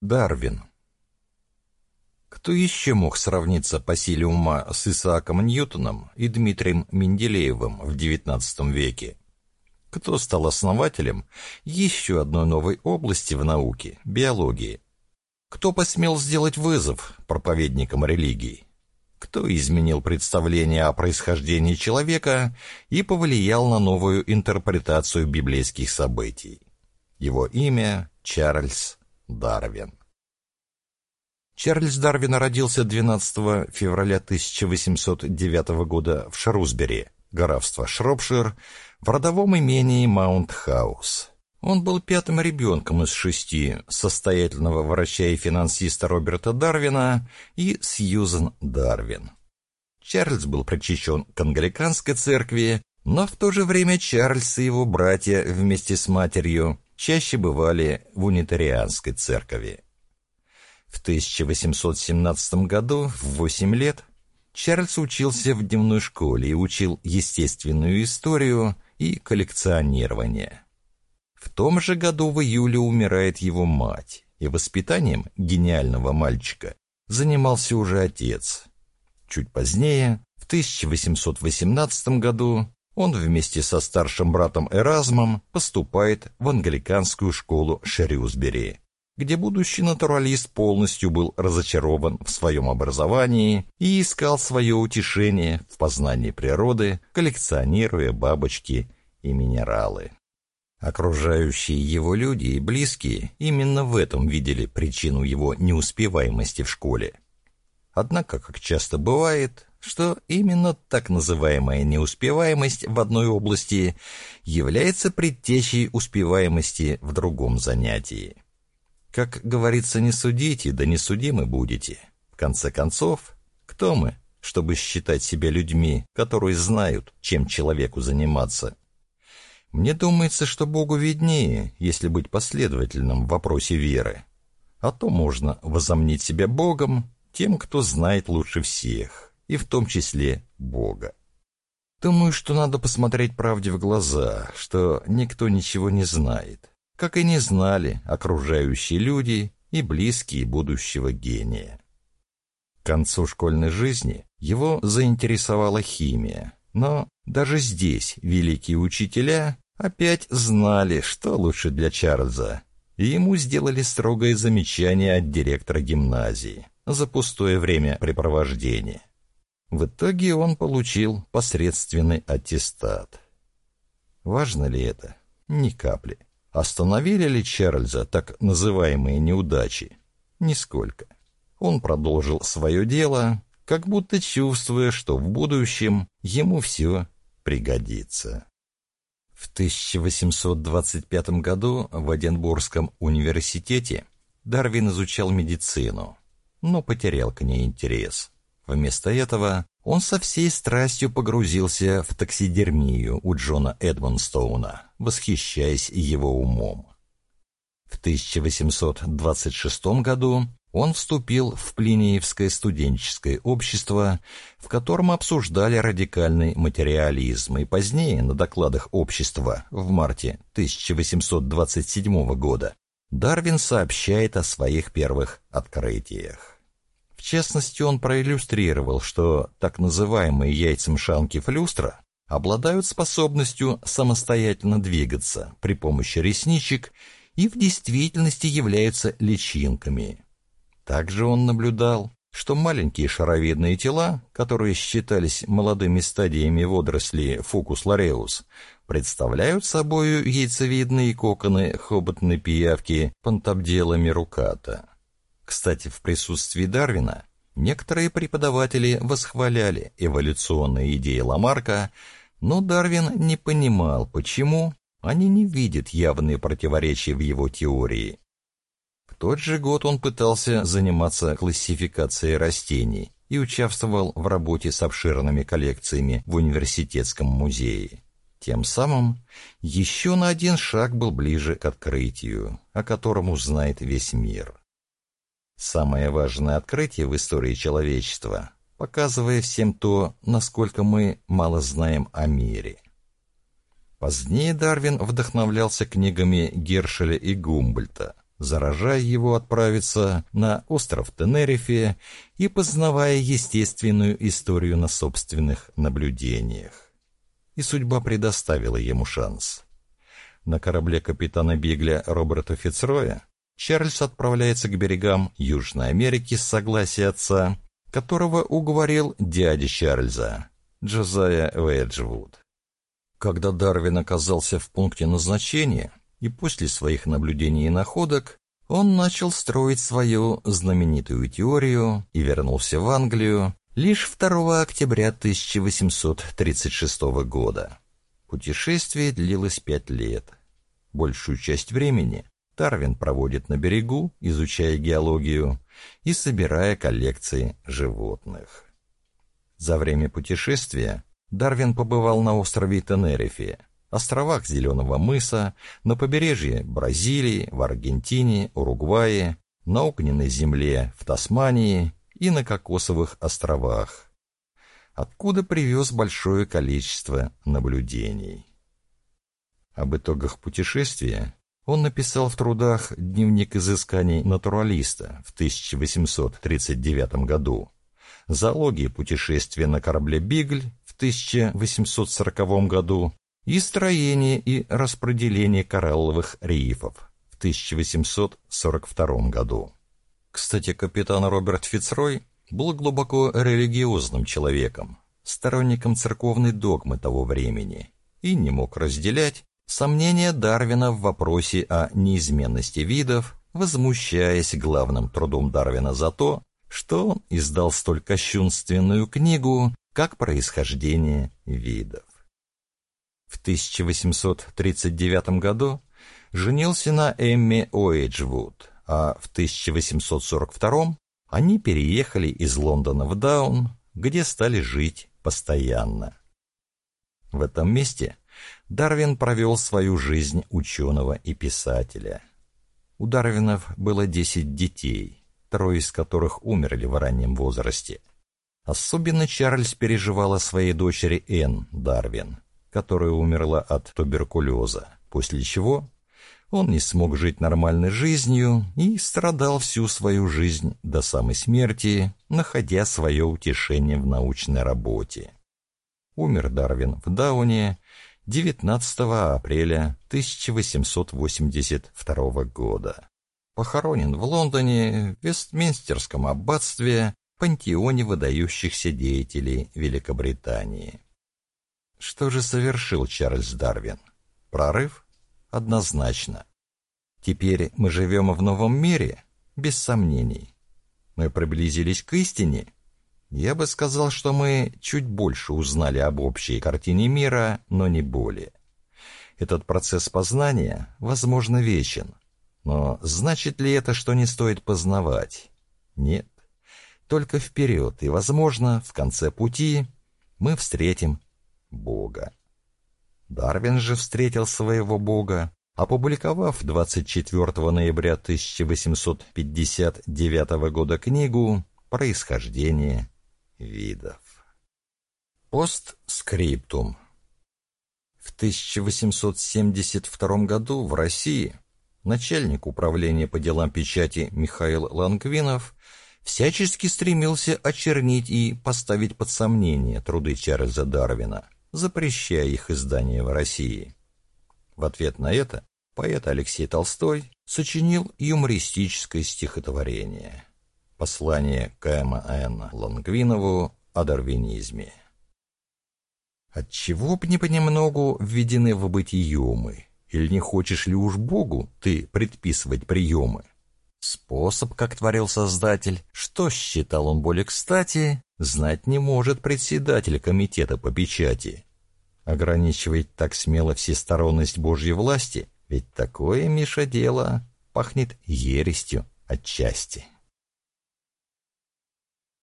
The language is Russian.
Дарвин. Кто еще мог сравниться по силе ума с Исааком Ньютоном и Дмитрием Менделеевым в XIX веке? Кто стал основателем еще одной новой области в науке – биологии? Кто посмел сделать вызов проповедникам религии? Кто изменил представление о происхождении человека и повлиял на новую интерпретацию библейских событий? Его имя – Чарльз Дарвин. Чарльз Дарвин родился 12 февраля 1809 года в Шрусбери, графство Шропшир, в родовом имении Маунт-Хаус. Он был пятым ребенком из шести состоятельного врача и финансиста Роберта Дарвина и Сьюзен Дарвин. Чарльз был причащен к англиканской церкви, но в то же время Чарльз и его братья вместе с матерью чаще бывали в унитарианской церкви. В 1817 году, в 8 лет, Чарльз учился в дневной школе и учил естественную историю и коллекционирование. В том же году в июле умирает его мать, и воспитанием гениального мальчика занимался уже отец. Чуть позднее, в 1818 году, он вместе со старшим братом Эразмом поступает в англиканскую школу Шерюсбери, где будущий натуралист полностью был разочарован в своем образовании и искал свое утешение в познании природы, коллекционируя бабочки и минералы. Окружающие его люди и близкие именно в этом видели причину его неуспеваемости в школе. Однако, как часто бывает, что именно так называемая неуспеваемость в одной области является предтечей успеваемости в другом занятии. Как говорится, не судите, да не судимы будете. В конце концов, кто мы, чтобы считать себя людьми, которые знают, чем человеку заниматься? Мне думается, что Богу виднее, если быть последовательным в вопросе веры. А то можно возомнить себя Богом тем, кто знает лучше всех и в том числе Бога. Думаю, что надо посмотреть правде в глаза, что никто ничего не знает, как и не знали окружающие люди и близкие будущего гения. К концу школьной жизни его заинтересовала химия, но даже здесь великие учителя опять знали, что лучше для Чарльза, и ему сделали строгое замечание от директора гимназии за пустое времяпрепровождение. В итоге он получил посредственный аттестат. Важно ли это? Ни капли. Остановили ли Чарльза так называемые неудачи? Нисколько. Он продолжил свое дело, как будто чувствуя, что в будущем ему все пригодится. В 1825 году в Эдинбургском университете Дарвин изучал медицину, но потерял к ней интерес. Вместо этого он со всей страстью погрузился в таксидермию у Джона Эдмонстоуна, восхищаясь его умом. В 1826 году он вступил в Плиниевское студенческое общество, в котором обсуждали радикальный материализм, и позднее на докладах общества в марте 1827 года Дарвин сообщает о своих первых открытиях. В частности, он проиллюстрировал, что так называемые яйцем шанки флюстра обладают способностью самостоятельно двигаться при помощи ресничек и в действительности являются личинками. Также он наблюдал, что маленькие шаровидные тела, которые считались молодыми стадиями водорослей фукус лареус, представляют собою яйцевидные коконы хоботной пиявки пантабдела меруката. Кстати, в присутствии Дарвина некоторые преподаватели восхваляли эволюционные идеи Ламарка, но Дарвин не понимал, почему они не видят явные противоречия в его теории. В тот же год он пытался заниматься классификацией растений и участвовал в работе с обширными коллекциями в университетском музее. Тем самым еще на один шаг был ближе к открытию, о котором узнает весь мир. Самое важное открытие в истории человечества, показывая всем то, насколько мы мало знаем о мире. Позднее Дарвин вдохновлялся книгами Гершеля и Гумбольта, заражая его отправиться на остров Тенерифе и познавая естественную историю на собственных наблюдениях. И судьба предоставила ему шанс. На корабле капитана Бигля Роберта Фицроя Чарльз отправляется к берегам Южной Америки с согласия отца, которого уговорил дядя Чарльза, Джозая Веджвуд. Когда Дарвин оказался в пункте назначения, и после своих наблюдений и находок, он начал строить свою знаменитую теорию и вернулся в Англию лишь 2 октября 1836 года. Путешествие длилось пять лет. Большую часть времени Дарвин проводит на берегу, изучая геологию и собирая коллекции животных. За время путешествия Дарвин побывал на острове Тенерифе, островах Зеленого мыса, на побережье Бразилии, в Аргентине, Уругвае, на огненной земле в Тасмании и на Кокосовых островах, откуда привез большое количество наблюдений. Об итогах путешествия он написал в трудах «Дневник изысканий натуралиста» в 1839 году, «Зоология путешествия на корабле «Бигль» 1840 году и строение и распределение коралловых рифов в 1842 году. Кстати, капитан Роберт Фицрой был глубоко религиозным человеком, сторонником церковной догмы того времени и не мог разделять сомнения Дарвина в вопросе о неизменности видов, возмущаясь главным трудом Дарвина за то, что он издал столь кощунственную книгу как происхождение видов. В 1839 году женился на Эмме Уэйджвуд, а в 1842 они переехали из Лондона в Даун, где стали жить постоянно. В этом месте Дарвин провел свою жизнь ученого и писателя. У Дарвинов было 10 детей, трое из которых умерли в раннем возрасте. Особенно Чарльз переживал о своей дочери Энн Дарвин, которая умерла от туберкулеза, после чего он не смог жить нормальной жизнью и страдал всю свою жизнь до самой смерти, находя свое утешение в научной работе. Умер Дарвин в Дауне 19 апреля 1882 года. Похоронен в Лондоне, в Вестминстерском аббатстве пантеоне выдающихся деятелей Великобритании. Что же совершил Чарльз Дарвин? Прорыв? Однозначно. Теперь мы живем в новом мире? Без сомнений. Мы приблизились к истине? Я бы сказал, что мы чуть больше узнали об общей картине мира, но не более. Этот процесс познания, возможно, вечен. Но значит ли это, что не стоит познавать? Нет только вперед, и, возможно, в конце пути мы встретим Бога. Дарвин же встретил своего Бога, опубликовав 24 ноября 1859 года книгу «Происхождение видов». Постскриптум. В 1872 году в России начальник управления по делам печати Михаил Лангвинов всячески стремился очернить и поставить под сомнение труды Чарльза Дарвина, запрещая их издание в России. В ответ на это поэт Алексей Толстой сочинил юмористическое стихотворение «Послание К.М.Н. Лонгвинову о дарвинизме». Отчего б не понемногу введены в бытиемы, или не хочешь ли уж Богу ты предписывать приемы? Способ, как творил Создатель, что считал он более кстати, знать не может председатель комитета по печати. Ограничивать так смело всесторонность Божьей власти, ведь такое, Миша, дело пахнет ерестью отчасти.